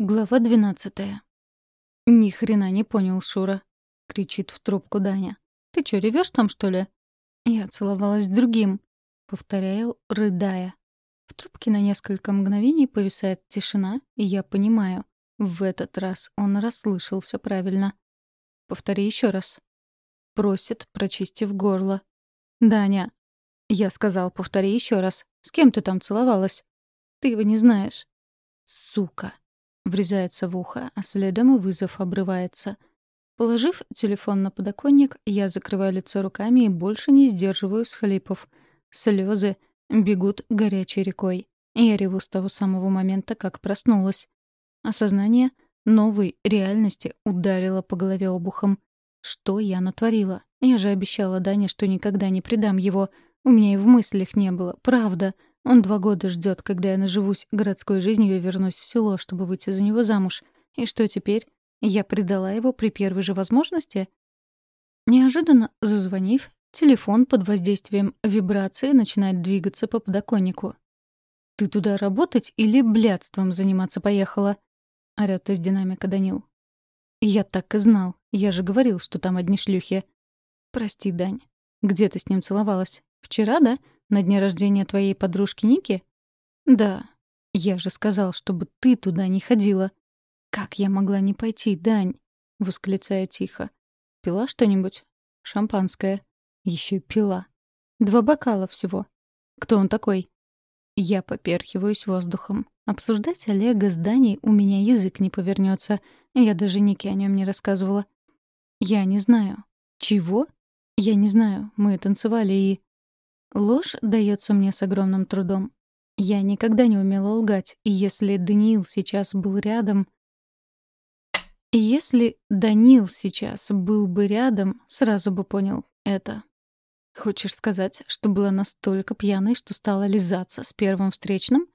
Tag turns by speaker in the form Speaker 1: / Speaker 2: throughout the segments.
Speaker 1: Глава двенадцатая. «Ни хрена не понял, Шура», — кричит в трубку Даня. «Ты чё, ревёшь там, что ли?» «Я целовалась с другим», — повторяю, рыдая. В трубке на несколько мгновений повисает тишина, и я понимаю. В этот раз он расслышал всё правильно. «Повтори ещё раз». Просит, прочистив горло. «Даня». Я сказал, повтори ещё раз. С кем ты там целовалась? Ты его не знаешь. Сука. Врезается в ухо, а следом и вызов обрывается. Положив телефон на подоконник, я закрываю лицо руками и больше не сдерживаю всхлипов. Слезы бегут горячей рекой. Я реву с того самого момента, как проснулась. Осознание новой реальности ударило по голове обухом. Что я натворила? Я же обещала Дане, что никогда не предам его. У меня и в мыслях не было. Правда. Он два года ждет, когда я наживусь городской жизнью и вернусь в село, чтобы выйти за него замуж. И что теперь? Я предала его при первой же возможности? Неожиданно, зазвонив, телефон под воздействием вибрации начинает двигаться по подоконнику. «Ты туда работать или блядством заниматься поехала?» — орёт из динамика Данил. «Я так и знал. Я же говорил, что там одни шлюхи». «Прости, Дань. Где ты с ним целовалась? Вчера, да? На дне рождения твоей подружки Ники? Да. Я же сказал, чтобы ты туда не ходила. Как я могла не пойти, Дань? Восклицаю тихо. Пила что-нибудь? Шампанское. Еще пила. Два бокала всего. Кто он такой? Я поперхиваюсь воздухом. Обсуждать Олега с Даней у меня язык не повернется. Я даже Нике о нем не рассказывала. Я не знаю. Чего? Я не знаю. Мы танцевали и... Ложь дается мне с огромным трудом. Я никогда не умела лгать, и если Даниил сейчас был рядом... Если Даниил сейчас был бы рядом, сразу бы понял это. Хочешь сказать, что была настолько пьяной, что стала лизаться с первым встречным?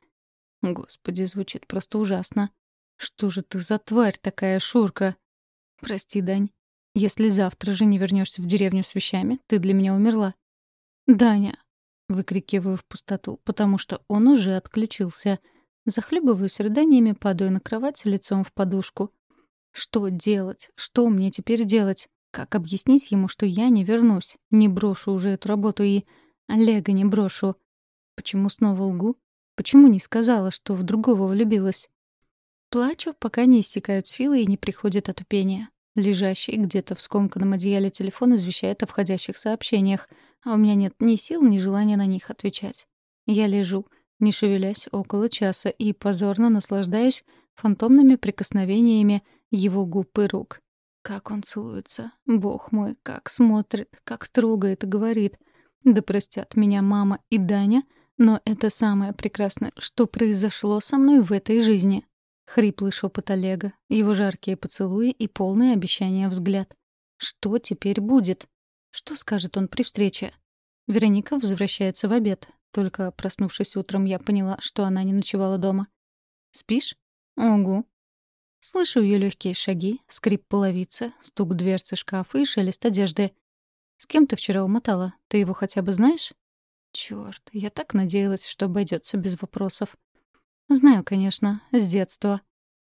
Speaker 1: Господи, звучит просто ужасно. Что же ты за тварь такая, Шурка? Прости, Дань. Если завтра же не вернешься в деревню с вещами, ты для меня умерла. Даня, Выкрикиваю в пустоту, потому что он уже отключился. Захлебываюсь рыданиями, падаю на кровать лицом в подушку. Что делать? Что мне теперь делать? Как объяснить ему, что я не вернусь, не брошу уже эту работу и... Олега не брошу? Почему снова лгу? Почему не сказала, что в другого влюбилась? Плачу, пока не иссякают силы и не приходит отупение. Лежащий где-то в скомканном одеяле телефон извещает о входящих сообщениях — а у меня нет ни сил, ни желания на них отвечать. Я лежу, не шевелясь, около часа и позорно наслаждаюсь фантомными прикосновениями его губ и рук. Как он целуется, бог мой, как смотрит, как трогает и говорит. Да простят меня мама и Даня, но это самое прекрасное, что произошло со мной в этой жизни. Хриплый шепот Олега, его жаркие поцелуи и полное обещание взгляд. Что теперь будет? Что скажет он при встрече? Вероника возвращается в обед. Только проснувшись утром, я поняла, что она не ночевала дома. «Спишь?» «Угу». Слышу ее легкие шаги, скрип половицы, стук дверцы шкафа и шелест одежды. «С кем ты вчера умотала? Ты его хотя бы знаешь?» Черт, я так надеялась, что обойдется без вопросов. «Знаю, конечно, с детства».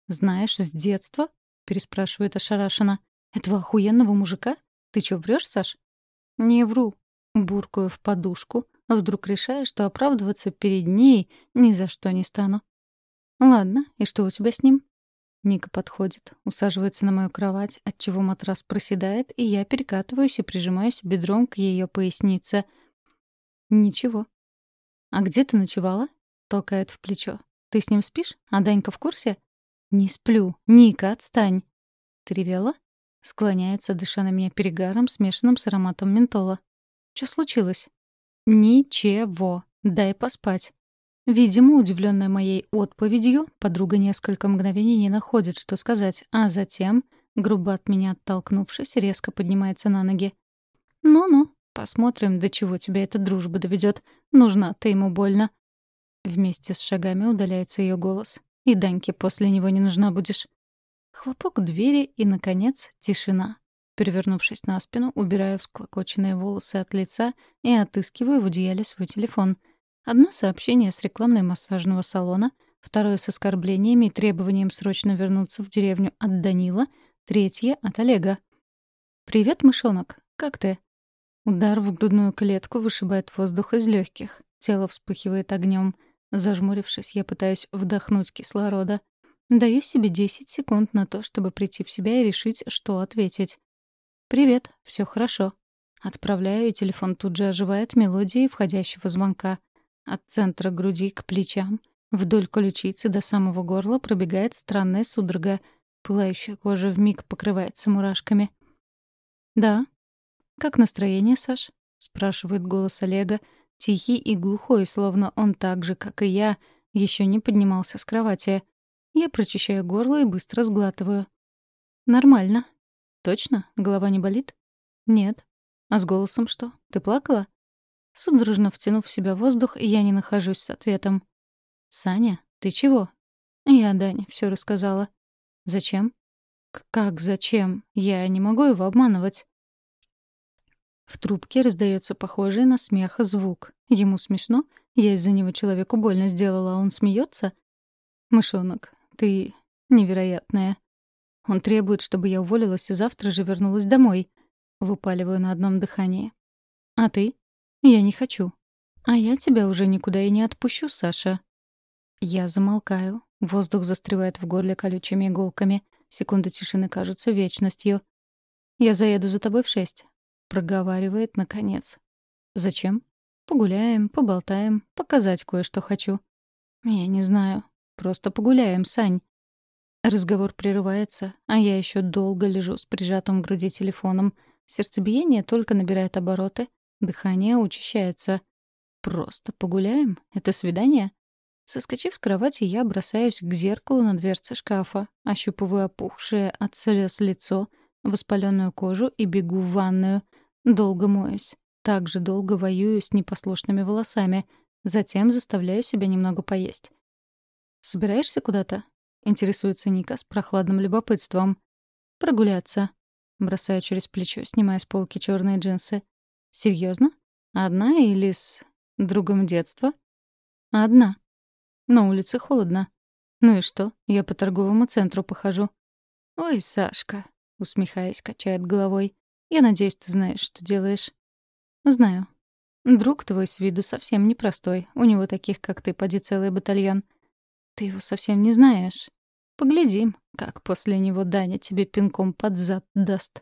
Speaker 1: «Знаешь, с детства?» — переспрашивает ошарашенно. «Этого охуенного мужика? Ты чё, врешь, Саш?» Не вру. Буркую в подушку, вдруг решаю, что оправдываться перед ней ни за что не стану. «Ладно, и что у тебя с ним?» Ника подходит, усаживается на мою кровать, отчего матрас проседает, и я перекатываюсь и прижимаюсь бедром к ее пояснице. «Ничего». «А где ты ночевала?» — толкает в плечо. «Ты с ним спишь? А Данька в курсе?» «Не сплю. Ника, отстань». «Ты ревела?» Склоняется, дыша на меня перегаром, смешанным с ароматом ментола. Что случилось? Ничего. Дай поспать. Видимо, удивленная моей отповедью, подруга несколько мгновений не находит, что сказать, а затем, грубо от меня оттолкнувшись, резко поднимается на ноги. «Ну-ну, посмотрим, до чего тебя эта дружба доведет. Нужна ты ему больно». Вместе с шагами удаляется ее голос. «И Даньке после него не нужна будешь». Хлопок двери и, наконец, тишина. Перевернувшись на спину, убираю всклокоченные волосы от лица и отыскиваю в одеяле свой телефон. Одно сообщение с рекламной массажного салона, Второе с оскорблениями и требованием срочно вернуться в деревню от Данила. Третье — от Олега. «Привет, мышонок. Как ты?» Удар в грудную клетку вышибает воздух из легких. Тело вспыхивает огнем. Зажмурившись, я пытаюсь вдохнуть кислорода. Даю себе 10 секунд на то, чтобы прийти в себя и решить, что ответить. «Привет, все хорошо». Отправляю, и телефон тут же оживает мелодией входящего звонка. От центра груди к плечам, вдоль ключицы до самого горла пробегает странная судорога. Пылающая кожа вмиг покрывается мурашками. «Да». «Как настроение, Саш?» — спрашивает голос Олега, тихий и глухой, словно он так же, как и я, еще не поднимался с кровати. Я прочищаю горло и быстро сглатываю. «Нормально», «Точно? Голова не болит?» «Нет». «А с голосом что? Ты плакала?» Судорожно втянув в себя воздух, я не нахожусь с ответом. «Саня, ты чего?» «Я Дане все рассказала». «Зачем?» «Как зачем? Я не могу его обманывать». В трубке раздается похожий на смех звук. Ему смешно? Я из-за него человеку больно сделала, а он смеется? «Мышонок, ты невероятная». Он требует, чтобы я уволилась и завтра же вернулась домой. Выпаливаю на одном дыхании. А ты? Я не хочу. А я тебя уже никуда и не отпущу, Саша. Я замолкаю. Воздух застревает в горле колючими иголками. Секунды тишины кажутся вечностью. «Я заеду за тобой в шесть», — проговаривает наконец. «Зачем?» «Погуляем, поболтаем, показать кое-что хочу». «Я не знаю. Просто погуляем, Сань. Разговор прерывается, а я еще долго лежу с прижатым к груди телефоном. Сердцебиение только набирает обороты, дыхание учащается. Просто погуляем? Это свидание? Соскочив с кровати, я бросаюсь к зеркалу на дверце шкафа, ощупываю опухшее от слез лицо, воспаленную кожу и бегу в ванную. Долго моюсь. Так же долго воюю с непослушными волосами. Затем заставляю себя немного поесть. «Собираешься куда-то?» Интересуется Ника с прохладным любопытством. «Прогуляться». Бросаю через плечо, снимая с полки черные джинсы. Серьезно? Одна или с другом детства?» «Одна. На улице холодно. Ну и что? Я по торговому центру похожу». «Ой, Сашка», — усмехаясь, качает головой. «Я надеюсь, ты знаешь, что делаешь». «Знаю. Друг твой с виду совсем непростой. У него таких, как ты, поди целый батальон. Ты его совсем не знаешь». Поглядим, как после него Даня тебе пинком под зад даст.